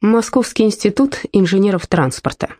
Московский институт инженеров транспорта.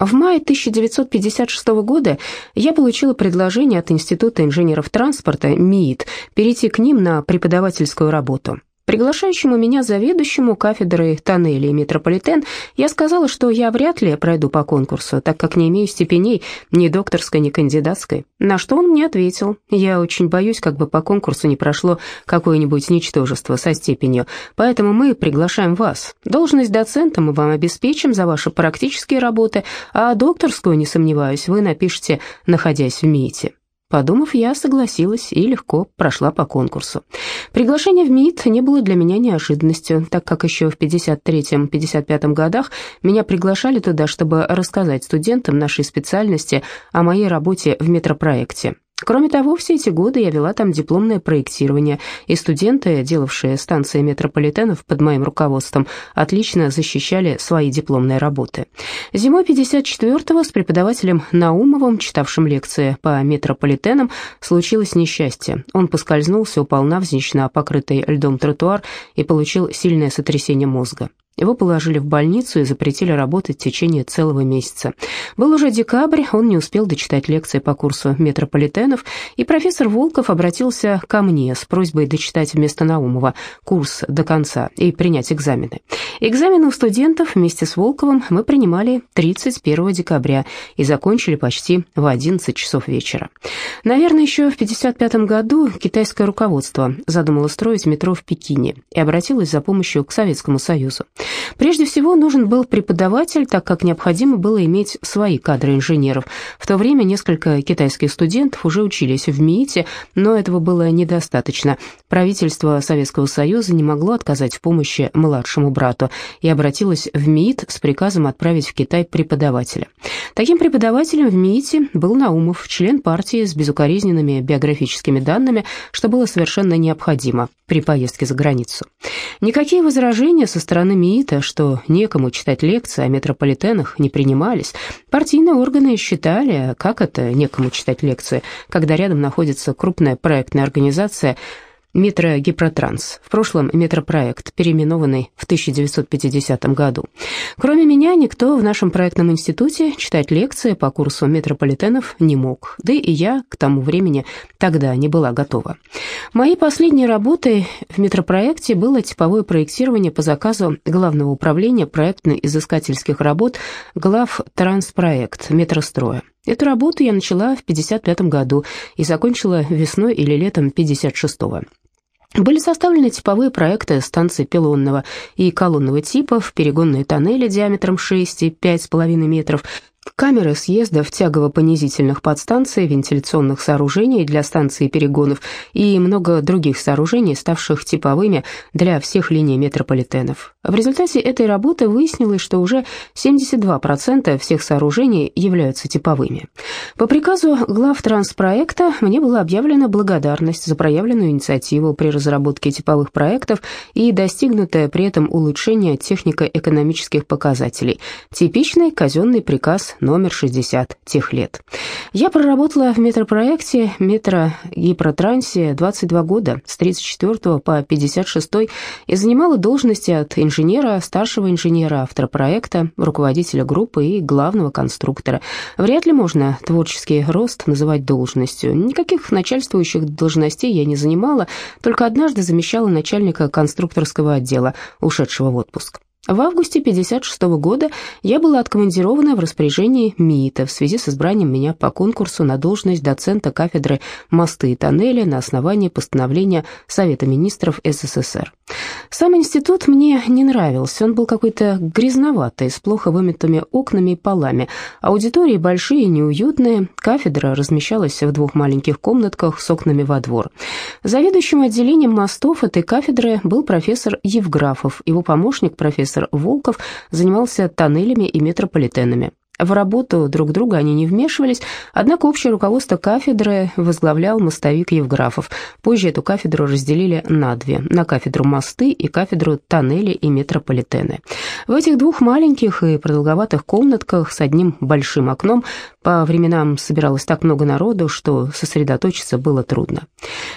В мае 1956 года я получила предложение от Института инженеров транспорта МИИТ перейти к ним на преподавательскую работу. Приглашающему меня заведующему кафедрой тоннелей метрополитен я сказала, что я вряд ли пройду по конкурсу, так как не имею степеней ни докторской, ни кандидатской. На что он мне ответил, я очень боюсь, как бы по конкурсу не прошло какое-нибудь ничтожество со степенью, поэтому мы приглашаем вас. Должность доцента мы вам обеспечим за ваши практические работы, а докторскую, не сомневаюсь, вы напишете, находясь в МИИТе. Подумав, я согласилась и легко прошла по конкурсу. Приглашение в МИИТ не было для меня неожиданностью, так как еще в 53-55 годах меня приглашали туда, чтобы рассказать студентам нашей специальности о моей работе в метропроекте. Кроме того, все эти годы я вела там дипломное проектирование, и студенты, делавшие станции метрополитенов под моим руководством, отлично защищали свои дипломные работы. Зимой 54-го с преподавателем Наумовым, читавшим лекции по метрополитенам, случилось несчастье. Он поскользнулся, упал навзничь на покрытый льдом тротуар и получил сильное сотрясение мозга. Его положили в больницу и запретили работать в течение целого месяца. Был уже декабрь, он не успел дочитать лекции по курсу метрополитенов, и профессор Волков обратился ко мне с просьбой дочитать вместо Наумова курс до конца и принять экзамены. Экзамены у студентов вместе с Волковым мы принимали 31 декабря и закончили почти в 11 часов вечера. Наверное, еще в 1955 году китайское руководство задумало строить метро в Пекине и обратилось за помощью к Советскому Союзу. Прежде всего нужен был преподаватель, так как необходимо было иметь свои кадры инженеров. В то время несколько китайских студентов уже учились в МИИТе, но этого было недостаточно. Правительство Советского Союза не могло отказать в помощи младшему брату и обратилось в МИИТ с приказом отправить в Китай преподавателя. Таким преподавателем в МИИТе был Наумов, член партии с безукоризненными биографическими данными, что было совершенно необходимо при поездке за границу. Никакие возражения со стороны МИИТа, что некому читать лекции о метрополитенах, не принимались. Партийные органы считали, как это некому читать лекции, когда рядом находится крупная проектная организация – Метрогипротранс, в прошлом метропроект, переименованный в 1950 году. Кроме меня, никто в нашем проектном институте читать лекции по курсу метрополитенов не мог, да и я к тому времени тогда не была готова. Моей последней работой в метропроекте было типовое проектирование по заказу Главного управления проектно-изыскательских работ глав Транспроект метростроя. Эту работу я начала в 1955 году и закончила весной или летом 1956 были составлены типовые проекты станций пилонного и колонного типов, перегонные тоннели диаметром 6 и 5,5 метров, Камеры съездов тягово-понизительных подстанций, вентиляционных сооружений для станций перегонов и много других сооружений, ставших типовыми для всех линий метрополитенов. В результате этой работы выяснилось, что уже 72% всех сооружений являются типовыми. По приказу глав транспроекта мне была объявлена благодарность за проявленную инициативу при разработке типовых проектов и достигнутое при этом улучшение технико-экономических показателей. Типичный казенный приказ номер 60 тех лет. Я проработала в метропроекте метро Гипротрансе 22 года, с 34 по 56 и занимала должности от инженера, старшего инженера, автора проекта, руководителя группы и главного конструктора. Вряд ли можно творческий рост называть должностью. Никаких начальствующих должностей я не занимала, только однажды замещала начальника конструкторского отдела, ушедшего в отпуск. В августе 1956 года я была откомандирована в распоряжении МИИТа в связи с избранием меня по конкурсу на должность доцента кафедры «Мосты и тоннели» на основании постановления Совета министров СССР. Сам институт мне не нравился, он был какой-то грязноватый, с плохо вымытыми окнами и полами. Аудитории большие и неуютные, кафедра размещалась в двух маленьких комнатках с окнами во двор. Заведующим отделением мостов этой кафедры был профессор Евграфов, его помощник профессор профессор Волков занимался тоннелями и метрополитенами. В работу друг друга они не вмешивались, однако общее руководство кафедры возглавлял мостовик Евграфов. Позже эту кафедру разделили на две, на кафедру мосты и кафедру тоннели и метрополитены. В этих двух маленьких и продолговатых комнатках с одним большим окном по временам собиралось так много народу, что сосредоточиться было трудно.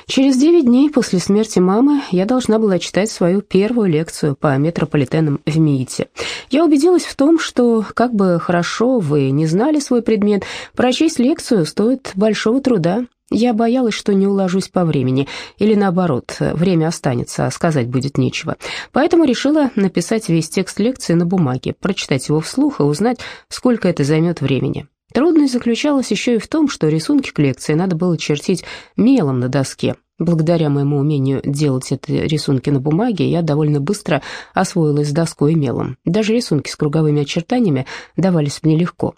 Через девять дней после смерти мамы я должна была читать свою первую лекцию по метрополитенам в МИИТе. Я убедилась в том, что, как бы хорошо вы не знали свой предмет, прочесть лекцию стоит большого труда. Я боялась, что не уложусь по времени, или наоборот, время останется, а сказать будет нечего. Поэтому решила написать весь текст лекции на бумаге, прочитать его вслух и узнать, сколько это займет времени. Трудность заключалась еще и в том, что рисунки к лекции надо было чертить мелом на доске, Благодаря моему умению делать эти рисунки на бумаге, я довольно быстро освоилась с доской и мелом. Даже рисунки с круговыми очертаниями давались мне легко.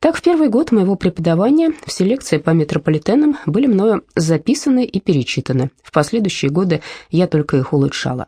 Так, в первый год моего преподавания все лекции по метрополитенам были мною записаны и перечитаны. В последующие годы я только их улучшала.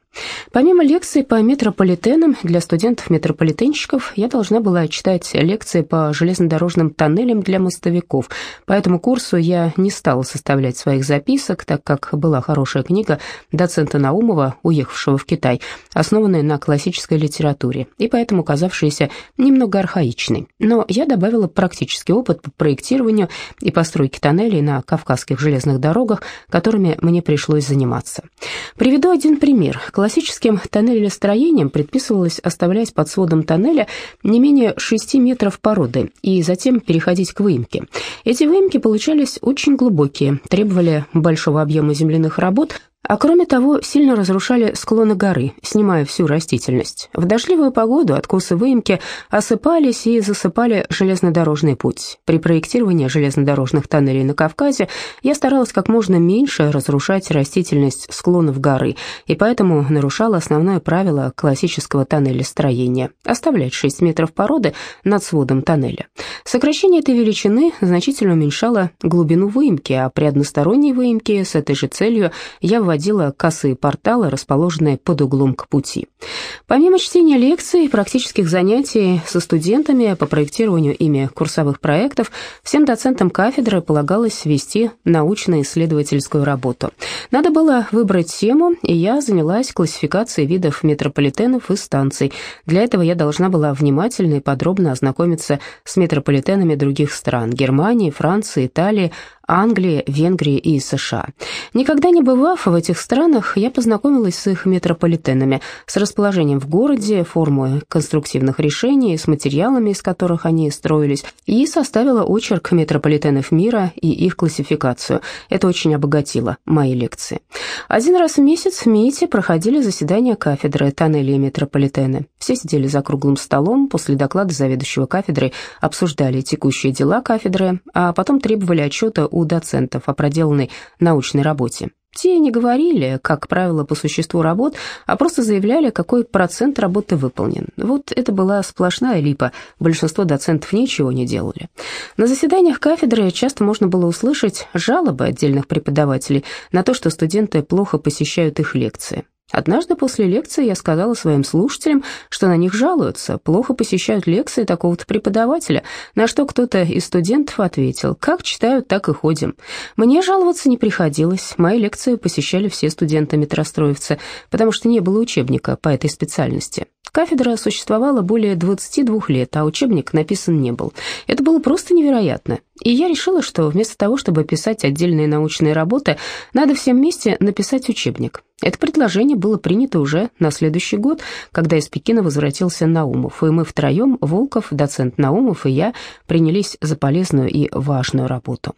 Помимо лекций по метрополитенам, для студентов-метрополитенщиков я должна была читать лекции по железнодорожным тоннелям для мостовиков. По этому курсу я не стала составлять своих записок, так как была хорошая книга доцента Наумова, уехавшего в Китай, основанная на классической литературе, и поэтому казавшаяся немного архаичной. Но я добавила практический опыт по проектированию и постройке тоннелей на кавказских железных дорогах, которыми мне пришлось заниматься. Приведу один пример. Классическим тоннелестроением предписывалось оставлять под сводом тоннеля не менее 6 метров породы и затем переходить к выемке. Эти выемки получались очень глубокие, требовали большого объема земляных работ, а кроме того, сильно разрушали склоны горы, снимая всю растительность. В дождливую погоду откосы выемки осыпались и засыпали железнодорожный путь. При проектировании железнодорожных тоннелей на Кавказе я старалась как можно меньше разрушать растительность склонов горы, и поэтому нарушала основное правило классического тоннелестроения – оставлять 6 метров породы над сводом тоннеля. Сокращение этой величины значительно уменьшало глубину выемки, а при односторонней выемке с этой же целью я вводила вводила косые порталы, расположенные под углом к пути. Помимо чтения лекций и практических занятий со студентами по проектированию ими курсовых проектов, всем доцентам кафедры полагалось вести научно-исследовательскую работу. Надо было выбрать тему, и я занялась классификацией видов метрополитенов и станций. Для этого я должна была внимательно и подробно ознакомиться с метрополитенами других стран – Германии, Франции, Италии, Англии, Венгрии и США. Никогда не бывав в этих странах, я познакомилась с их метрополитенами, с расположением в городе, формой конструктивных решений, с материалами, из которых они строились, и составила очерк метрополитенов мира и их классификацию. Это очень обогатило мои лекции. Один раз в месяц в МИИТе проходили заседания кафедры тоннели и метрополитены. Все сидели за круглым столом, после доклада заведующего кафедрой обсуждали текущие дела кафедры, а потом требовали отчета у доцентов о проделанной научной работе. Те не говорили, как правило, по существу работ, а просто заявляли, какой процент работы выполнен. Вот это была сплошная липа, большинство доцентов ничего не делали. На заседаниях кафедры часто можно было услышать жалобы отдельных преподавателей на то, что студенты плохо посещают их лекции. Однажды после лекции я сказала своим слушателям, что на них жалуются, плохо посещают лекции такого-то преподавателя, на что кто-то из студентов ответил, как читают, так и ходим. Мне жаловаться не приходилось, мои лекции посещали все студенты метростроевцы, потому что не было учебника по этой специальности. Кафедра существовала более 22 лет, а учебник написан не был. Это было просто невероятно. И я решила, что вместо того, чтобы писать отдельные научные работы, надо всем вместе написать учебник. Это предложение было принято уже на следующий год, когда из Пекина возвратился Наумов, и мы втроем, Волков, доцент Наумов и я, принялись за полезную и важную работу.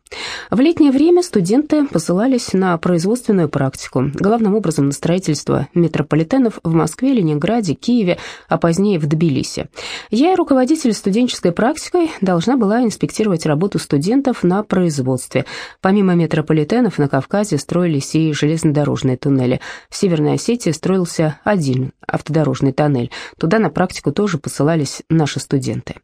В летнее время студенты посылались на производственную практику, главным образом на строительство метрополитенов в Москве, Ленинграде, Киеве, а позднее в Тбилиси. Я руководитель студенческой практикой должна была инспектировать работу студентов на производстве. Помимо метрополитенов на Кавказе строились и железнодорожные туннели – в Северной Осетии строился один автодорожный тоннель. Туда на практику тоже посылались наши студенты.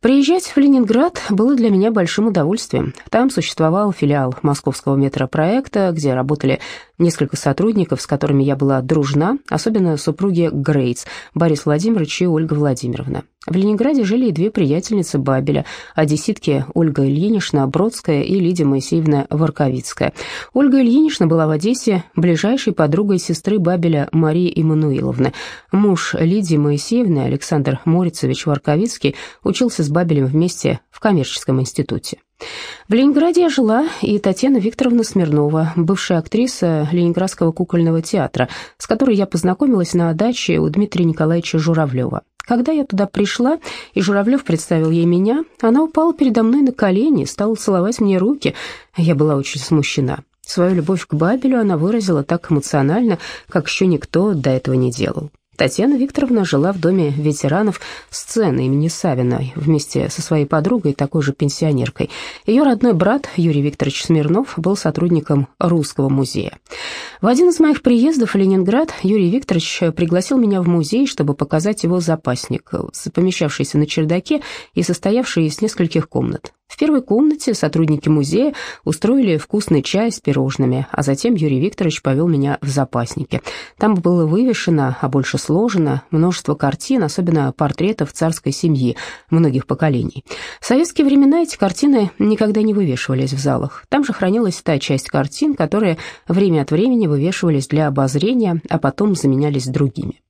Приезжать в Ленинград было для меня большим удовольствием. Там существовал филиал московского метропроекта, где работали несколько сотрудников, с которыми я была дружна, особенно супруги Грейтс, Борис Владимирович и Ольга Владимировна. В Ленинграде жили и две приятельницы Бабеля, одесситки Ольга Ильинична Бродская и Лидия Моисеевна Ворковицкая. Ольга Ильинична была в Одессе ближайшей подругой сестры Бабеля Марии Иммануиловны. Муж Лидии Моисеевны, Александр Морицевич Ворковицкий, учился с Бабелем вместе в коммерческом институте. В Ленинграде жила и Татьяна Викторовна Смирнова, бывшая актриса Ленинградского кукольного театра, с которой я познакомилась на даче у Дмитрия Николаевича Журавлева. Когда я туда пришла, и Журавлев представил ей меня, она упала передо мной на колени и стала целовать мне руки. Я была очень смущена. Свою любовь к Бабелю она выразила так эмоционально, как еще никто до этого не делал. Татьяна Викторовна жила в доме ветеранов сцены имени Савиной вместе со своей подругой, такой же пенсионеркой. Ее родной брат Юрий Викторович Смирнов был сотрудником Русского музея. В один из моих приездов в Ленинград Юрий Викторович пригласил меня в музей, чтобы показать его запасник, помещавшийся на чердаке и состоявший из нескольких комнат. В первой комнате сотрудники музея устроили вкусный чай с пирожными, а затем Юрий Викторович повел меня в запасники. Там было вывешено, а больше сложено, множество картин, особенно портретов царской семьи многих поколений. В советские времена эти картины никогда не вывешивались в залах. Там же хранилась та часть картин, которые время от времени вывешивались для обозрения, а потом заменялись другими.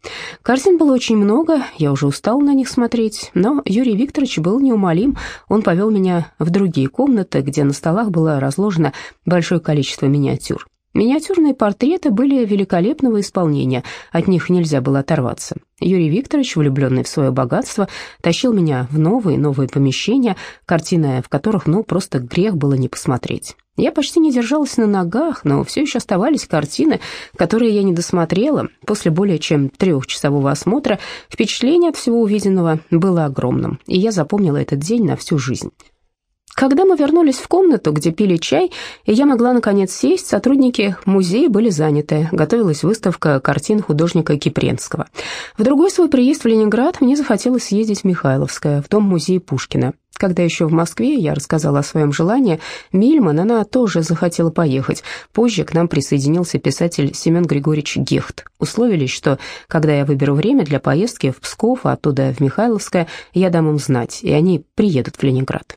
Картин было очень много, я уже устал на них смотреть, но Юрий Викторович был неумолим, он повел меня в другие комнаты, где на столах было разложено большое количество миниатюр. Миниатюрные портреты были великолепного исполнения, от них нельзя было оторваться. Юрий Викторович, влюбленный в свое богатство, тащил меня в новые новые помещения, картины в которых, ну, просто грех было не посмотреть. Я почти не держалась на ногах, но все еще оставались картины, которые я не досмотрела. После более чем трехчасового осмотра впечатление от всего увиденного было огромным, и я запомнила этот день на всю жизнь. Когда мы вернулись в комнату, где пили чай, и я могла наконец сесть, сотрудники музея были заняты. Готовилась выставка картин художника Кипренского. В другой свой приезд в Ленинград мне захотелось съездить в Михайловское, в дом-музей Пушкина. Когда еще в Москве я рассказала о своем желании, Мильман, она тоже захотела поехать. Позже к нам присоединился писатель Семен Григорьевич Гехт. Условились, что когда я выберу время для поездки в Псков, а оттуда в Михайловское, я дам им знать, и они приедут в Ленинград.